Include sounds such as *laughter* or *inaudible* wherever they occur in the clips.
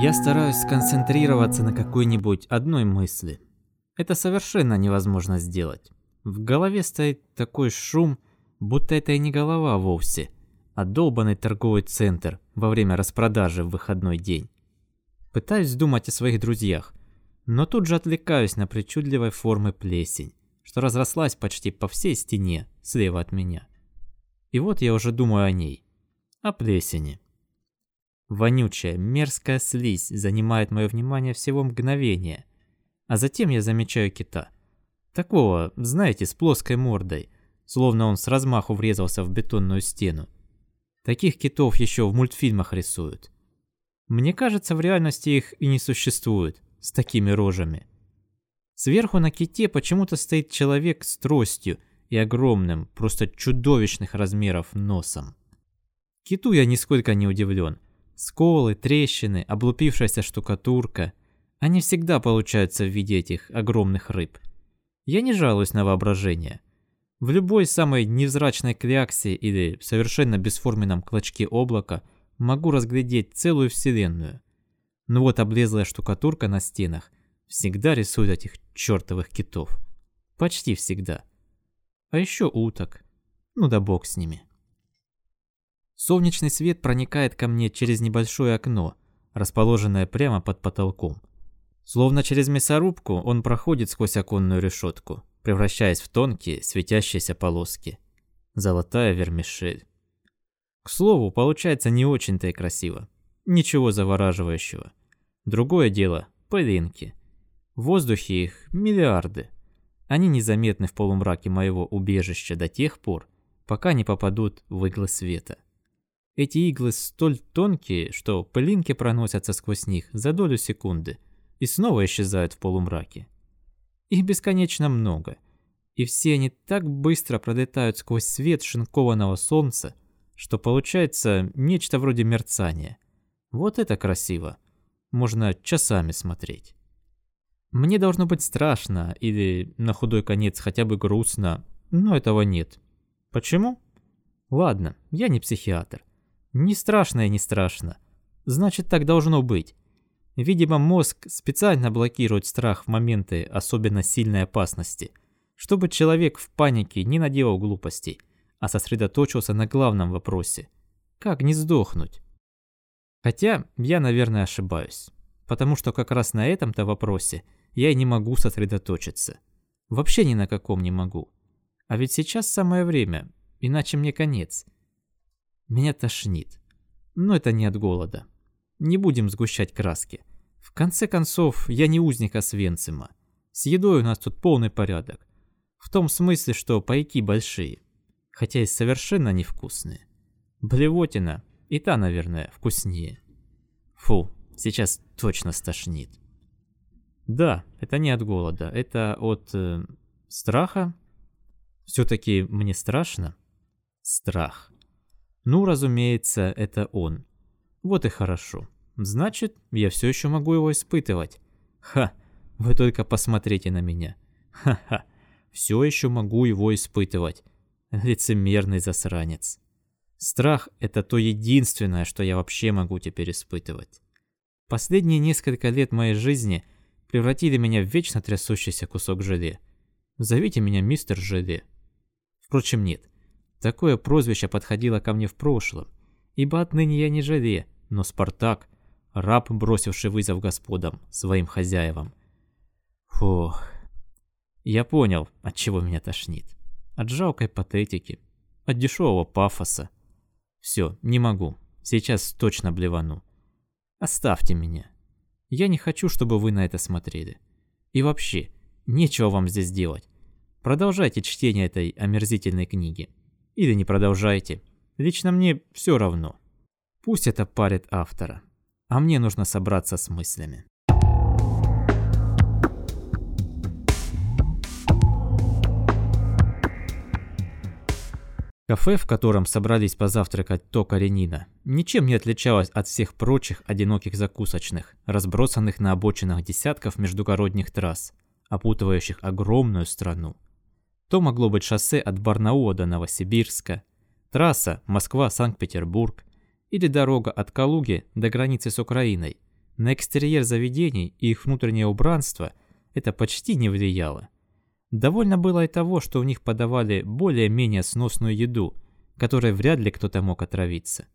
Я стараюсь сконцентрироваться на какой-нибудь одной мысли. Это совершенно невозможно сделать. В голове стоит такой шум, будто это и не голова вовсе, а долбанный торговый центр во время распродажи в выходной день. Пытаюсь думать о своих друзьях, но тут же отвлекаюсь на причудливой формы плесень, что разрослась почти по всей стене слева от меня. И вот я уже думаю о ней, о плесени. Вонючая, мерзкая слизь занимает мое внимание всего мгновение, а затем я замечаю кита. Такого, знаете, с плоской мордой, словно он с размаху врезался в бетонную стену. Таких китов еще в мультфильмах рисуют. Мне кажется, в реальности их и не существует с такими рожами. Сверху на ките почему-то стоит человек с тростью и огромным, просто чудовищных размеров носом. Киту я нисколько не удивлен. Сколы, трещины, облупившаяся штукатурка. Они всегда получаются в виде этих огромных рыб. Я не жалуюсь на воображение. В любой самой невзрачной кляксе или совершенно бесформенном клочке облака могу разглядеть целую вселенную. Но вот облезлая штукатурка на стенах всегда рисует этих чертовых китов. Почти всегда. А еще уток. Ну да бог с ними. Солнечный свет проникает ко мне через небольшое окно, расположенное прямо под потолком. Словно через мясорубку он проходит сквозь оконную решетку, превращаясь в тонкие, светящиеся полоски. Золотая вермишель. К слову, получается не очень-то и красиво. Ничего завораживающего. Другое дело – пылинки. В воздухе их миллиарды. Они незаметны в полумраке моего убежища до тех пор, пока не попадут в иглы света. Эти иглы столь тонкие, что пылинки проносятся сквозь них за долю секунды и снова исчезают в полумраке. Их бесконечно много, и все они так быстро пролетают сквозь свет шинкованного солнца, что получается нечто вроде мерцания. Вот это красиво. Можно часами смотреть. Мне должно быть страшно или на худой конец хотя бы грустно, но этого нет. Почему? Ладно, я не психиатр. Не страшно и не страшно. Значит, так должно быть. Видимо, мозг специально блокирует страх в моменты особенно сильной опасности, чтобы человек в панике не наделал глупостей, а сосредоточился на главном вопросе – как не сдохнуть? Хотя я, наверное, ошибаюсь, потому что как раз на этом-то вопросе я и не могу сосредоточиться. Вообще ни на каком не могу. А ведь сейчас самое время, иначе мне конец. Меня тошнит. Но это не от голода. Не будем сгущать краски. В конце концов, я не узник Освенцима. С едой у нас тут полный порядок. В том смысле, что пайки большие. Хотя и совершенно невкусные. Блевотина и та, наверное, вкуснее. Фу, сейчас точно стошнит. Да, это не от голода, это от э, страха. Все-таки мне страшно. Страх. Ну, разумеется, это он. Вот и хорошо. Значит, я все еще могу его испытывать. Ха, вы только посмотрите на меня. Ха-ха, все еще могу его испытывать. Лицемерный засранец. Страх – это то единственное, что я вообще могу теперь испытывать. Последние несколько лет моей жизни превратили меня в вечно трясущийся кусок желе. Зовите меня мистер Желе. Впрочем, нет. Такое прозвище подходило ко мне в прошлом, ибо отныне я не Желе, но Спартак – раб, бросивший вызов господам, своим хозяевам. Фух. Я понял, от чего меня тошнит. От жалкой патетики, от дешевого пафоса. Все, не могу. Сейчас точно блевану. Оставьте меня. Я не хочу, чтобы вы на это смотрели. И вообще, нечего вам здесь делать. Продолжайте чтение этой омерзительной книги. Или не продолжайте. Лично мне все равно. Пусть это парит автора а мне нужно собраться с мыслями. Кафе, в котором собрались позавтракать Тока Ренина, ничем не отличалось от всех прочих одиноких закусочных, разбросанных на обочинах десятков междугородних трасс, опутывающих огромную страну. То могло быть шоссе от Барнаула до Новосибирска, трасса Москва-Санкт-Петербург, или дорога от Калуги до границы с Украиной, На экстерьер заведений и их внутреннее убранство это почти не влияло. Довольно было и того, что у них подавали более-менее сносную еду, которой вряд ли кто-то мог отравиться.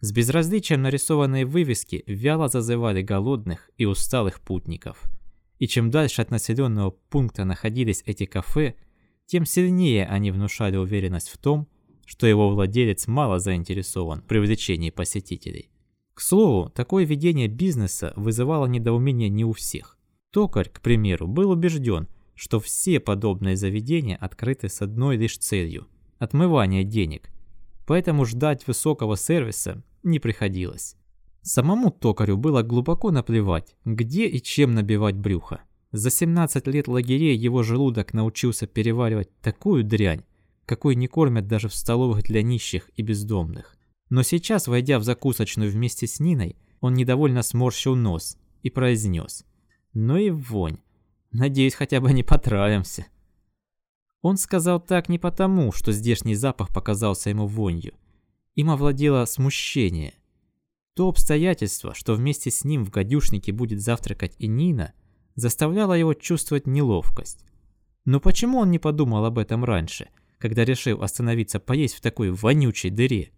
С безразличием нарисованные вывески вяло зазывали голодных и усталых путников. И чем дальше от населенного пункта находились эти кафе, тем сильнее они внушали уверенность в том, что его владелец мало заинтересован в привлечении посетителей. К слову, такое ведение бизнеса вызывало недоумение не у всех. Токарь, к примеру, был убежден, что все подобные заведения открыты с одной лишь целью – отмывания денег. Поэтому ждать высокого сервиса не приходилось. Самому токарю было глубоко наплевать, где и чем набивать брюхо. За 17 лет лагерей его желудок научился переваривать такую дрянь, какой не кормят даже в столовых для нищих и бездомных. Но сейчас, войдя в закусочную вместе с Ниной, он недовольно сморщил нос и произнес. «Ну и вонь. Надеюсь, хотя бы не потравимся». Он сказал так не потому, что здешний запах показался ему вонью. Им овладело смущение. То обстоятельство, что вместе с ним в гадюшнике будет завтракать и Нина, заставляло его чувствовать неловкость. Но почему он не подумал об этом раньше, когда решил остановиться поесть в такой вонючей дыре?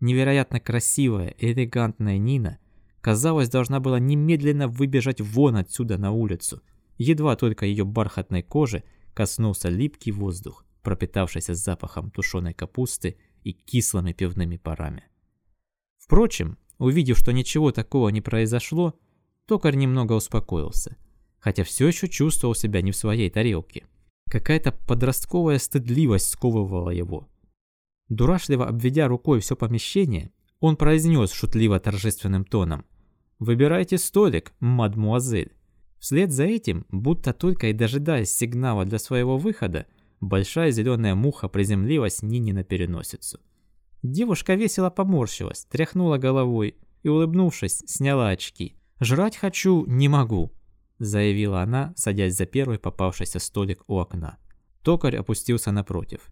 Невероятно красивая, элегантная Нина, казалось, должна была немедленно выбежать вон отсюда на улицу. Едва только ее бархатной кожи коснулся липкий воздух, пропитавшийся запахом тушеной капусты и кислыми пивными парами. Впрочем, увидев, что ничего такого не произошло, токарь немного успокоился, хотя все еще чувствовал себя не в своей тарелке. Какая-то подростковая стыдливость сковывала его. Дурашливо обведя рукой все помещение, он произнес шутливо торжественным тоном «Выбирайте столик, мадмуазель». Вслед за этим, будто только и дожидаясь сигнала для своего выхода, большая зеленая муха приземлилась Нине на переносицу. Девушка весело поморщилась, тряхнула головой и, улыбнувшись, сняла очки. «Жрать хочу, не могу», – заявила она, садясь за первый попавшийся столик у окна. Токарь опустился напротив.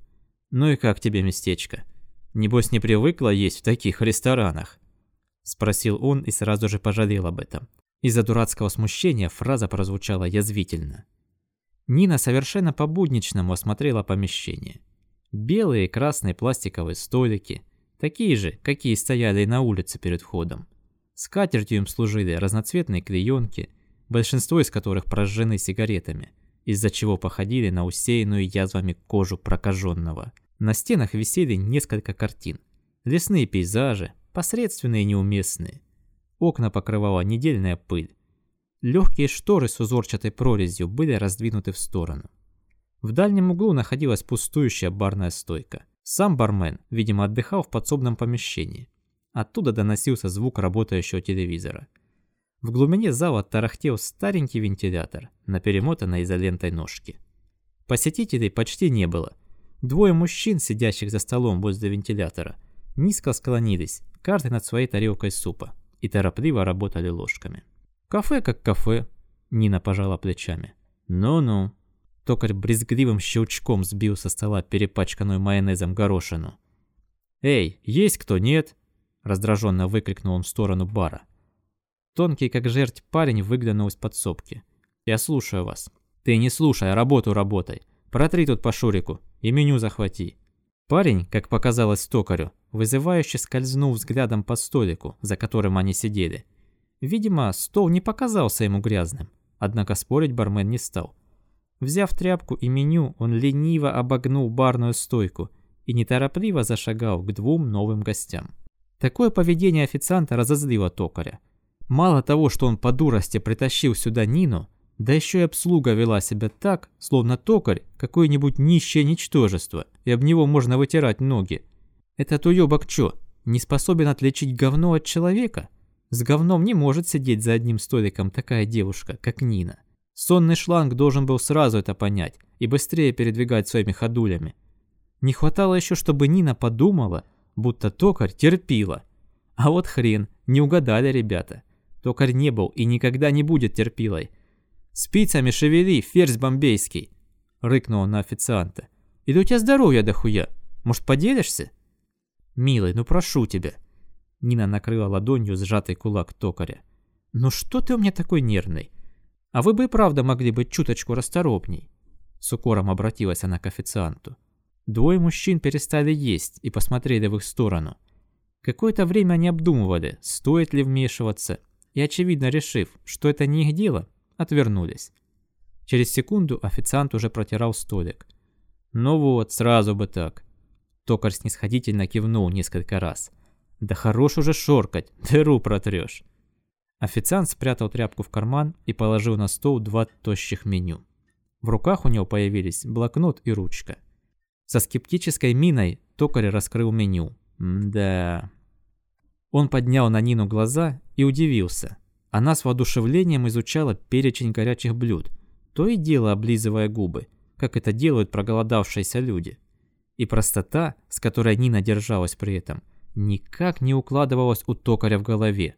«Ну и как тебе местечко? Небось не привыкла есть в таких ресторанах?» Спросил он и сразу же пожалел об этом. Из-за дурацкого смущения фраза прозвучала язвительно. Нина совершенно по-будничному осмотрела помещение. Белые и красные пластиковые столики, такие же, какие стояли на улице перед входом. Скатертью им служили разноцветные клеенки, большинство из которых прожжены сигаретами, из-за чего походили на усеянную язвами кожу прокаженного. На стенах висели несколько картин. Лесные пейзажи, посредственные и неуместные. Окна покрывала недельная пыль. Легкие шторы с узорчатой прорезью были раздвинуты в сторону. В дальнем углу находилась пустующая барная стойка. Сам бармен, видимо, отдыхал в подсобном помещении. Оттуда доносился звук работающего телевизора. В глубине зала тарахтел старенький вентилятор на перемотанной изолентой ножке. Посетителей почти не было. Двое мужчин, сидящих за столом возле вентилятора, низко склонились, каждый над своей тарелкой супа, и торопливо работали ложками. «Кафе как кафе», — Нина пожала плечами. «Ну-ну», Токарь брезгливым щелчком сбил со стола перепачканную майонезом горошину. «Эй, есть кто, нет?» Раздраженно выкрикнул он в сторону бара. Тонкий, как жерть, парень выглянул из подсобки. «Я слушаю вас». «Ты не слушай, а работу работай. Протри тут по Шурику и меню захвати». Парень, как показалось токарю, вызывающе скользнул взглядом по столику, за которым они сидели. Видимо, стол не показался ему грязным, однако спорить бармен не стал. Взяв тряпку и меню, он лениво обогнул барную стойку и неторопливо зашагал к двум новым гостям. Такое поведение официанта разозлило токаря. Мало того, что он по дурости притащил сюда Нину, да еще и обслуга вела себя так, словно токарь какое-нибудь нищее ничтожество, и об него можно вытирать ноги. Этот уёбок чё, не способен отличить говно от человека? С говном не может сидеть за одним столиком такая девушка, как Нина. Сонный шланг должен был сразу это понять и быстрее передвигать своими ходулями. Не хватало еще, чтобы Нина подумала, будто токарь терпила. А вот хрен, не угадали ребята. Токарь не был и никогда не будет терпилой. «Спицами шевели, ферзь бомбейский!» — рыкнул он на официанта. «Или у тебя здоровье дохуя? Может, поделишься?» «Милый, ну прошу тебя!» Нина накрыла ладонью сжатый кулак токаря. «Ну что ты у меня такой нервный? А вы бы и правда могли быть чуточку расторопней». С укором обратилась она к официанту. Двое мужчин перестали есть и посмотрели в их сторону. Какое-то время они обдумывали, стоит ли вмешиваться, и, очевидно решив, что это не их дело, отвернулись. Через секунду официант уже протирал столик. «Ну вот, сразу бы так». Токарь снисходительно кивнул несколько раз. «Да хорош уже шоркать, *laughs* дыру протрешь». Официант спрятал тряпку в карман и положил на стол два тощих меню. В руках у него появились блокнот и ручка. Со скептической миной токарь раскрыл меню. да. Он поднял на Нину глаза и удивился. Она с воодушевлением изучала перечень горячих блюд, то и дело облизывая губы, как это делают проголодавшиеся люди. И простота, с которой Нина держалась при этом, никак не укладывалась у токаря в голове.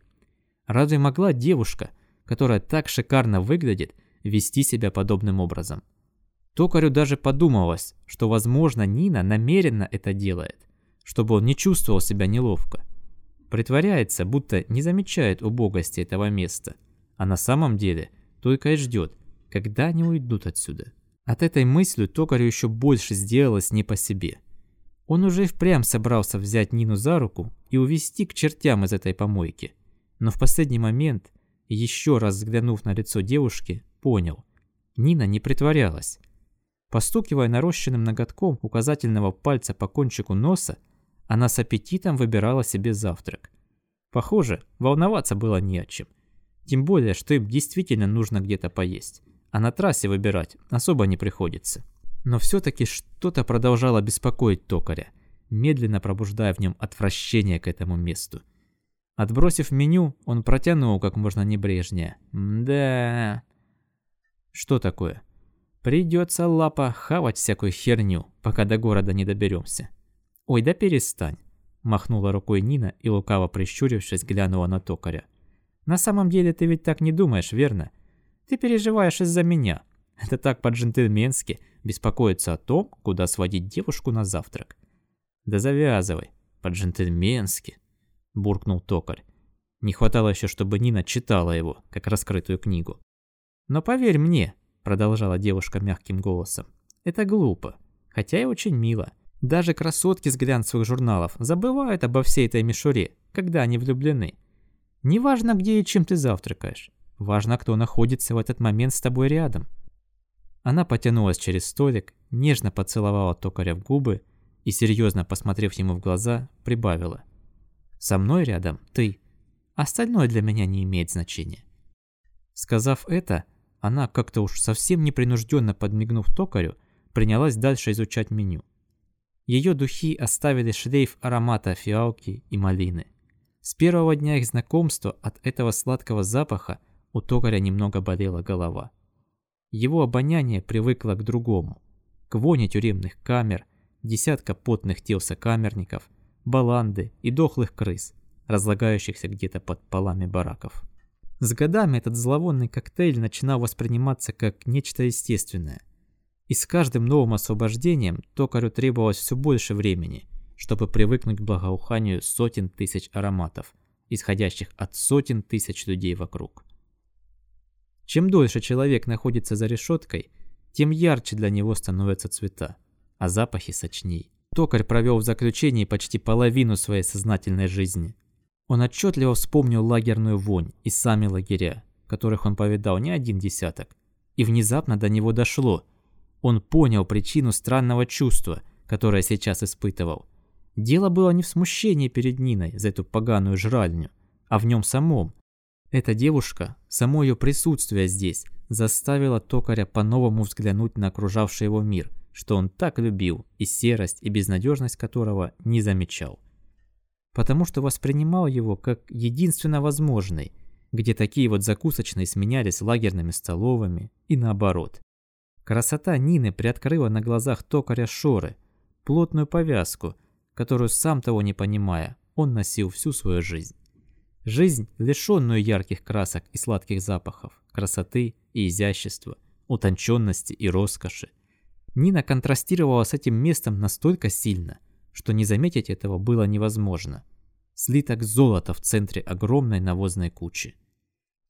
Разве могла девушка, которая так шикарно выглядит, вести себя подобным образом? Токарю даже подумалось, что, возможно, Нина намеренно это делает, чтобы он не чувствовал себя неловко. Притворяется, будто не замечает убогости этого места, а на самом деле только и ждет, когда они уйдут отсюда. От этой мысли токарю еще больше сделалось не по себе. Он уже впрямь собрался взять Нину за руку и увести к чертям из этой помойки. Но в последний момент, еще раз взглянув на лицо девушки, понял. Нина не притворялась. Постукивая нарощенным ноготком указательного пальца по кончику носа, она с аппетитом выбирала себе завтрак. Похоже, волноваться было не о чем. Тем более, что им действительно нужно где-то поесть. А на трассе выбирать особо не приходится. Но все-таки что-то продолжало беспокоить токаря, медленно пробуждая в нем отвращение к этому месту. Отбросив меню, он протянул как можно небрежнее. «Да...» «Что такое?» Придется, лапа, хавать всякую херню, пока до города не доберемся. Ой, да перестань. Махнула рукой Нина и лукаво прищурившись глянула на токаря. На самом деле ты ведь так не думаешь, верно? Ты переживаешь из-за меня. Это так по-джентльменски беспокоиться о том, куда сводить девушку на завтрак. Да завязывай, по-джентльменски, буркнул токарь. Не хватало еще, чтобы Нина читала его, как раскрытую книгу. Но поверь мне, продолжала девушка мягким голосом. Это глупо, хотя и очень мило. Даже красотки с глянцевых журналов забывают обо всей этой мишуре, когда они влюблены. Неважно, где и чем ты завтракаешь. Важно, кто находится в этот момент с тобой рядом. Она потянулась через столик, нежно поцеловала токаря в губы и, серьезно посмотрев ему в глаза, прибавила. «Со мной рядом ты. Остальное для меня не имеет значения». Сказав это, она, как-то уж совсем непринужденно подмигнув токарю, принялась дальше изучать меню. Ее духи оставили шлейф аромата фиалки и малины. С первого дня их знакомства от этого сладкого запаха у токаря немного болела голова. Его обоняние привыкло к другому, к воне тюремных камер, десятка потных тел сокамерников, баланды и дохлых крыс, разлагающихся где-то под полами бараков. С годами этот зловонный коктейль начинал восприниматься как нечто естественное. И с каждым новым освобождением токарю требовалось все больше времени, чтобы привыкнуть к благоуханию сотен тысяч ароматов, исходящих от сотен тысяч людей вокруг. Чем дольше человек находится за решеткой, тем ярче для него становятся цвета, а запахи сочней. Токарь провел в заключении почти половину своей сознательной жизни – он отчетливо вспомнил лагерную вонь и сами лагеря, которых он повидал не один десяток. И внезапно до него дошло. Он понял причину странного чувства, которое сейчас испытывал. Дело было не в смущении перед Ниной за эту поганую жральню, а в нем самом. Эта девушка, само ее присутствие здесь, заставило токаря по-новому взглянуть на окружавший его мир, что он так любил, и серость, и безнадежность которого не замечал потому что воспринимал его как единственно возможный, где такие вот закусочные сменялись лагерными столовыми и наоборот. Красота Нины приоткрыла на глазах токаря шоры, плотную повязку, которую, сам того не понимая, он носил всю свою жизнь. Жизнь, лишенную ярких красок и сладких запахов, красоты и изящества, утонченности и роскоши. Нина контрастировала с этим местом настолько сильно – что не заметить этого было невозможно. Слиток золота в центре огромной навозной кучи.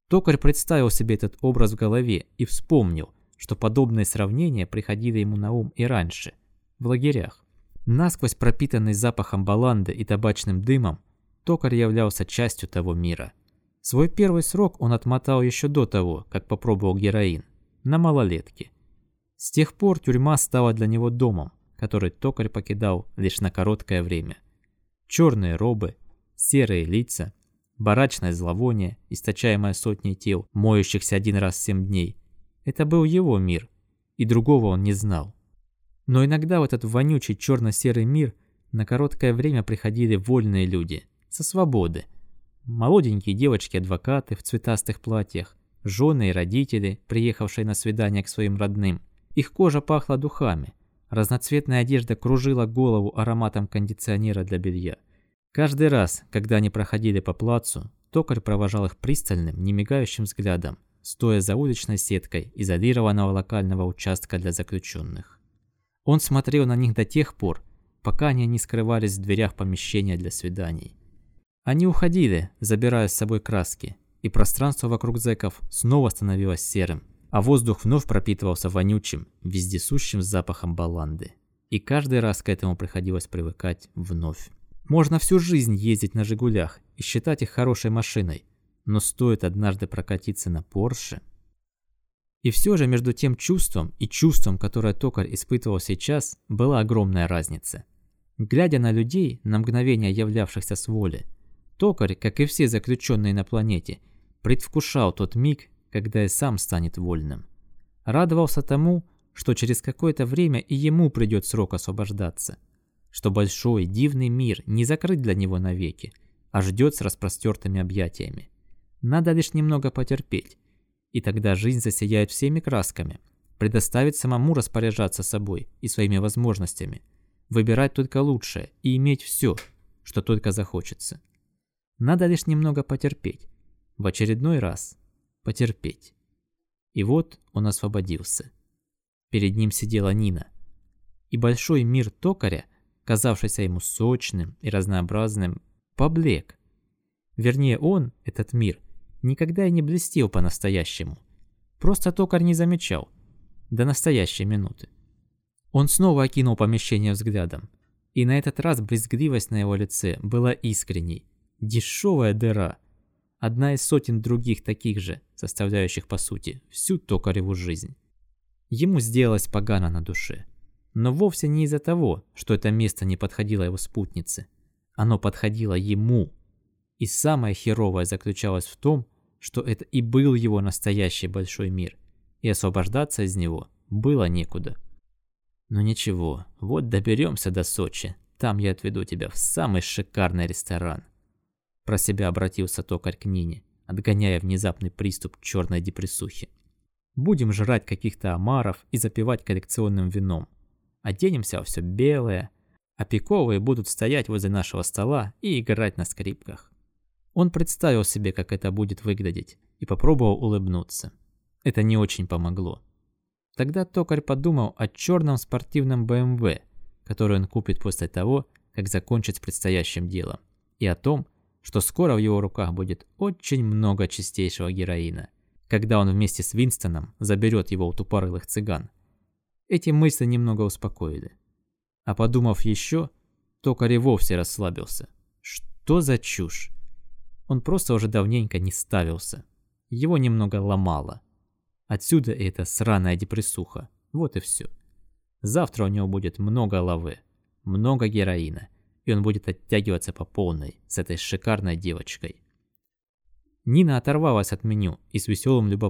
Токарь представил себе этот образ в голове и вспомнил, что подобные сравнения приходили ему на ум и раньше, в лагерях. Насквозь пропитанный запахом баланды и табачным дымом, токарь являлся частью того мира. Свой первый срок он отмотал еще до того, как попробовал героин, на малолетке. С тех пор тюрьма стала для него домом, который токарь покидал лишь на короткое время. Черные робы, серые лица, барачное зловоние, источаемое сотней тел, моющихся один раз в семь дней. Это был его мир, и другого он не знал. Но иногда в этот вонючий черно-серый мир на короткое время приходили вольные люди, со свободы. Молоденькие девочки-адвокаты в цветастых платьях, жены и родители, приехавшие на свидание к своим родным. Их кожа пахла духами, разноцветная одежда кружила голову ароматом кондиционера для белья. Каждый раз, когда они проходили по плацу, токарь провожал их пристальным, немигающим взглядом, стоя за уличной сеткой изолированного локального участка для заключенных. Он смотрел на них до тех пор, пока они не скрывались в дверях помещения для свиданий. Они уходили, забирая с собой краски, и пространство вокруг зэков снова становилось серым, а воздух вновь пропитывался вонючим, вездесущим запахом баланды. И каждый раз к этому приходилось привыкать вновь. Можно всю жизнь ездить на «Жигулях» и считать их хорошей машиной, но стоит однажды прокатиться на «Порше». И все же между тем чувством и чувством, которое токарь испытывал сейчас, была огромная разница. Глядя на людей, на мгновение являвшихся с воли, токарь, как и все заключенные на планете, предвкушал тот миг, когда и сам станет вольным. Радовался тому, что через какое-то время и ему придет срок освобождаться – что большой дивный мир не закрыт для него навеки, а ждет с распростертыми объятиями. Надо лишь немного потерпеть, и тогда жизнь засияет всеми красками, предоставит самому распоряжаться собой и своими возможностями, выбирать только лучшее и иметь все, что только захочется. Надо лишь немного потерпеть, в очередной раз потерпеть. И вот он освободился. Перед ним сидела Нина. И большой мир токаря казавшийся ему сочным и разнообразным, поблек. Вернее, он, этот мир, никогда и не блестел по-настоящему. Просто токарь не замечал. До настоящей минуты. Он снова окинул помещение взглядом. И на этот раз брезгливость на его лице была искренней. Дешевая дыра. Одна из сотен других таких же, составляющих по сути всю токареву жизнь. Ему сделалось погано на душе. Но вовсе не из-за того, что это место не подходило его спутнице. Оно подходило ему. И самое херовое заключалось в том, что это и был его настоящий большой мир, и освобождаться из него было некуда. Но ничего, вот доберемся до Сочи, там я отведу тебя в самый шикарный ресторан. Про себя обратился токарь к Нине, отгоняя внезапный приступ черной депрессухи. Будем жрать каких-то омаров и запивать коллекционным вином оденемся во все белое, а пиковые будут стоять возле нашего стола и играть на скрипках. Он представил себе, как это будет выглядеть, и попробовал улыбнуться. Это не очень помогло. Тогда токарь подумал о черном спортивном БМВ, который он купит после того, как закончит с предстоящим делом, и о том, что скоро в его руках будет очень много чистейшего героина, когда он вместе с Винстоном заберет его у тупорылых цыган эти мысли немного успокоили. А подумав еще, токарь и вовсе расслабился. Что за чушь? Он просто уже давненько не ставился. Его немного ломало. Отсюда и эта сраная депрессуха. Вот и все. Завтра у него будет много лавы, много героина, он будет оттягиваться по полной с этой шикарной девочкой. Нина оторвалась от меню и с веселым любопытством